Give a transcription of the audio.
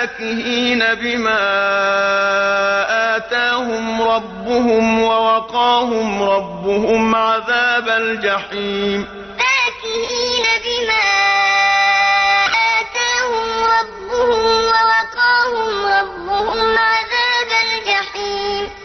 فاكهين بما آتاهم ربهم ووقاهم ربهم عذاب الجحيم. فاكهين بما آتاهم ربهم ووقاهم ربهم عذاب الجحيم.